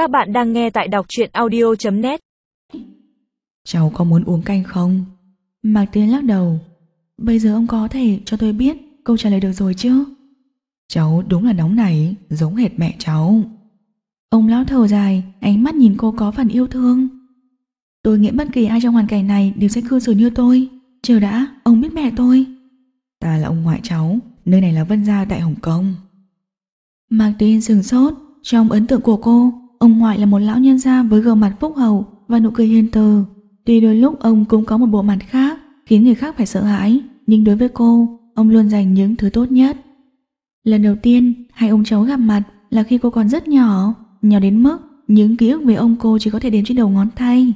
Các bạn đang nghe tại đọc truyện audio.net Cháu có muốn uống canh không? Mạc Tiến lắc đầu Bây giờ ông có thể cho tôi biết câu trả lời được rồi chứ? Cháu đúng là nóng nảy, giống hệt mẹ cháu. Ông lão thở dài, ánh mắt nhìn cô có phần yêu thương. Tôi nghĩ bất kỳ ai trong hoàn cảnh này đều sẽ cư xử như tôi. Chờ đã, ông biết mẹ tôi. Ta là ông ngoại cháu, nơi này là Vân Gia tại Hồng Kông. Mạc Tiên sừng sốt, trong ấn tượng của cô, ông ngoại là một lão nhân gia với gương mặt phúc hậu và nụ cười hiền từ. Tuy đôi lúc ông cũng có một bộ mặt khác, khiến người khác phải sợ hãi, nhưng đối với cô, ông luôn dành những thứ tốt nhất. Lần đầu tiên, hai ông cháu gặp mặt là khi cô còn rất nhỏ, nhỏ đến mức những ký ức về ông cô chỉ có thể đến trên đầu ngón tay.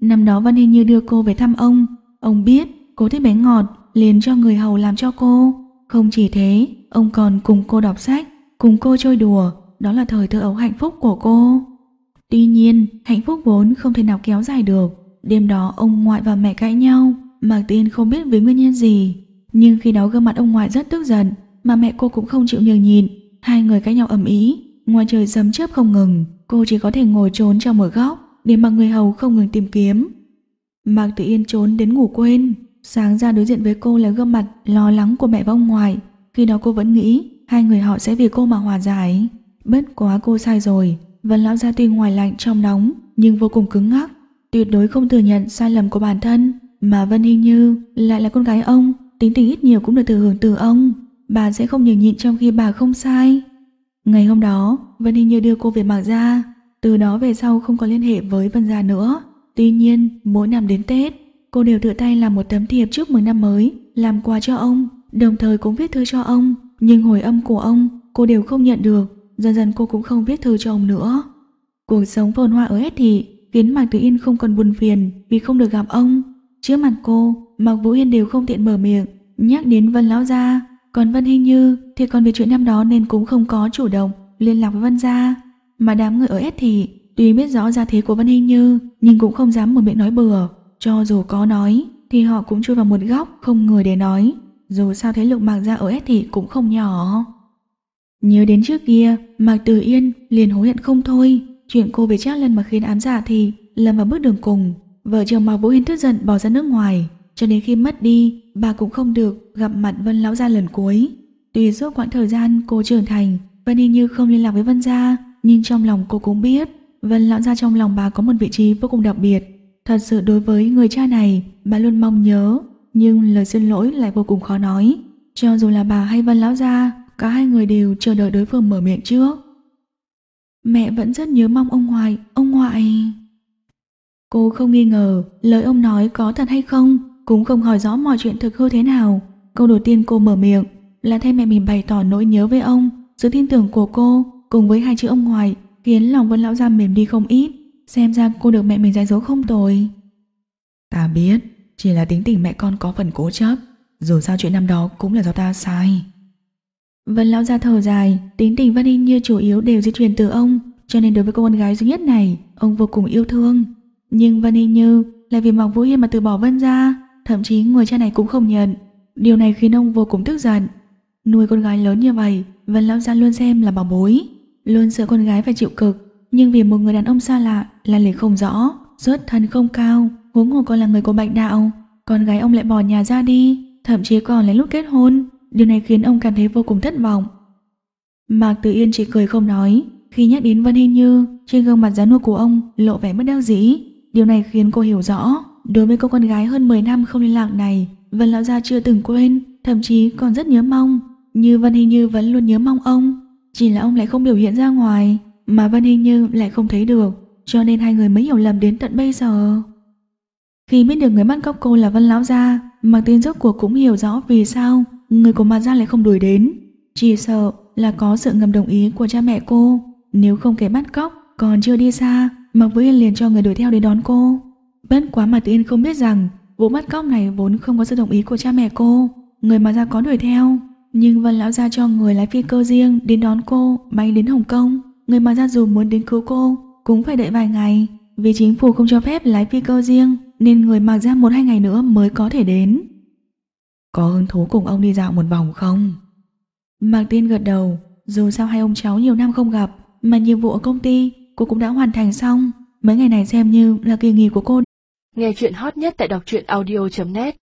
Năm đó Văn Hình Như đưa cô về thăm ông, ông biết cô thích bánh ngọt, liền cho người hầu làm cho cô. Không chỉ thế, ông còn cùng cô đọc sách, cùng cô chơi đùa, đó là thời thơ ấu hạnh phúc của cô. Tuy nhiên, hạnh phúc vốn không thể nào kéo dài được. Đêm đó ông ngoại và mẹ cãi nhau, Mạc Tiên không biết vì nguyên nhân gì. Nhưng khi đó gương mặt ông ngoại rất tức giận, mà mẹ cô cũng không chịu nhường nhịn. Hai người cãi nhau ầm ĩ, ngoài trời sấm chớp không ngừng, cô chỉ có thể ngồi trốn trong một góc để mặc người hầu không ngừng tìm kiếm. Mạc Tử Yên trốn đến ngủ quên, sáng ra đối diện với cô là gương mặt lo lắng của mẹ và ông ngoại. Khi đó cô vẫn nghĩ hai người họ sẽ vì cô mà hòa giải. Bất quá cô sai rồi, Vân lão gia tuy ngoài lạnh trong nóng nhưng vô cùng cứng ngắc, tuyệt đối không thừa nhận sai lầm của bản thân, mà Vân Hình Như lại là con gái ông, tính tình ít nhiều cũng được thừa hưởng từ ông, bà sẽ không nhường nhịn trong khi bà không sai. Ngày hôm đó, Vân Hình Như đưa cô về Mạc Gia, từ đó về sau không có liên hệ với Vân Gia nữa. Tuy nhiên, mỗi năm đến Tết, cô đều tự tay làm một tấm thiệp chúc mừng năm mới, làm quà cho ông, đồng thời cũng viết thư cho ông, nhưng hồi âm của ông cô đều không nhận được, dần dần cô cũng không viết thư cho ông nữa. Cuộc sống phồn hoa ở S thị khiến Mạc Tử Yên không còn buồn phiền vì không được gặp ông. Trước mặt cô, Mạc Vũ Yên đều không tiện mở miệng, nhắc đến Vân Lão Gia, còn Vân Hình Như thì còn về chuyện năm đó nên cũng không có chủ động liên lạc với Vân Gia. Mà đám người ở S thị tuy biết rõ gia thế của Vân Hình Như nhưng cũng không dám mở miệng nói bừa, cho dù có nói thì họ cũng chui vào một góc không người để nói, dù sao thế lực Mạc Gia ở S thị cũng không nhỏ. Nhớ đến trước kia, Mạc Từ Yên liền hối hận không thôi, chuyện cô về chắc lần mà khiến ám giả thì lâm vào bước đường cùng. Vợ chồng Mạc Vũ Hiên tức giận bỏ ra nước ngoài, cho đến khi mất đi, bà cũng không được gặp mặt Vân Lão Gia lần cuối. Tuy suốt quãng thời gian cô trưởng thành, Vân Hình như không liên lạc với Vân Gia, nhưng trong lòng cô cũng biết, Vân Lão Gia trong lòng bà có một vị trí vô cùng đặc biệt. Thật sự đối với người cha này, bà luôn mong nhớ, nhưng lời xin lỗi lại vô cùng khó nói. Cho dù là bà hay Vân Lão Gia, cả hai người đều chờ đợi đối phương mở miệng trước. Mẹ vẫn rất nhớ mong ông ngoại, ông ngoại... Cô không nghi ngờ lời ông nói có thật hay không, cũng không hỏi rõ mọi chuyện thực hư thế nào. Câu đầu tiên cô mở miệng là thay mẹ mình bày tỏ nỗi nhớ với ông, sự tin tưởng của cô cùng với hai chữ ông ngoại khiến lòng Vân Lão Gia mềm đi không ít. Xem ra cô được mẹ mình dạy dỗ không tồi. Ta biết, chỉ là tính tình mẹ con có phần cố chấp, dù sao chuyện năm đó cũng là do ta sai. Vân lão ra thở dài, tính tình Văn Hình như chủ yếu đều di truyền từ ông, cho nên đối với cô con gái duy nhất này, ông vô cùng yêu thương. Nhưng Văn Hình như là vì Mọc Vũ Hiên mà từ bỏ Vân ra, thậm chí người cha này cũng không nhận. Điều này khiến ông vô cùng tức giận. Nuôi con gái lớn như vậy, Vân lão gia luôn xem là bảo bối, luôn sợ con gái phải chịu cực, nhưng vì một người đàn ông xa lạ, là lịch không rõ, xuất thân không cao, huống hồ còn là người của Bạch đạo, con gái ông lại bỏ nhà ra đi, thậm chí còn lấy lúc kết hôn, Điều này khiến ông cảm thấy vô cùng thất vọng. Mạc Tử Yên chỉ cười không nói, khi nhắc đến Vân Hình Như, trên gương mặt giá nua của ông lộ vẻ mất đeo dĩ. Điều này khiến cô hiểu rõ, đối với cô con gái hơn 10 năm không liên lạc này, Vân Lão Gia chưa từng quên, thậm chí còn rất nhớ mong. Như Vân Hình Như vẫn luôn nhớ mong ông, chỉ là ông lại không biểu hiện ra ngoài, mà Vân Hình Như lại không thấy được, cho nên hai người mới hiểu lầm đến tận bây giờ. Khi biết được người bắt cóc cô là Vân Lão Gia, Mạc Tiên dốc cuộc cũng hiểu rõ vì sao người của mặt ra lại không đuổi đến. Chỉ sợ là có sự ngầm đồng ý của cha mẹ cô. Nếu không kẻ bắt cóc còn chưa đi xa, Mạc Vũ Yên liền cho người đuổi theo đến đón cô. Bất quá Mạc Tiên không biết rằng vụ bắt cóc này vốn không có sự đồng ý của cha mẹ cô. Người mà ra có đuổi theo, nhưng Vân Lão ra cho người lái phi cơ riêng đến đón cô bay đến Hồng Kông. Người mà ra dù muốn đến cứu cô cũng phải đợi vài ngày vì chính phủ không cho phép lái phi cơ riêng nên người mặc ra một hai ngày nữa mới có thể đến. Có hứng thú cùng ông đi dạo một vòng không? Mạc Tiên gật đầu, dù sao hai ông cháu nhiều năm không gặp, mà nhiệm vụ ở công ty cô cũng đã hoàn thành xong. Mấy ngày này xem như là kỳ nghỉ của cô. Nghe chuyện hot nhất tại đọc truyện audio.net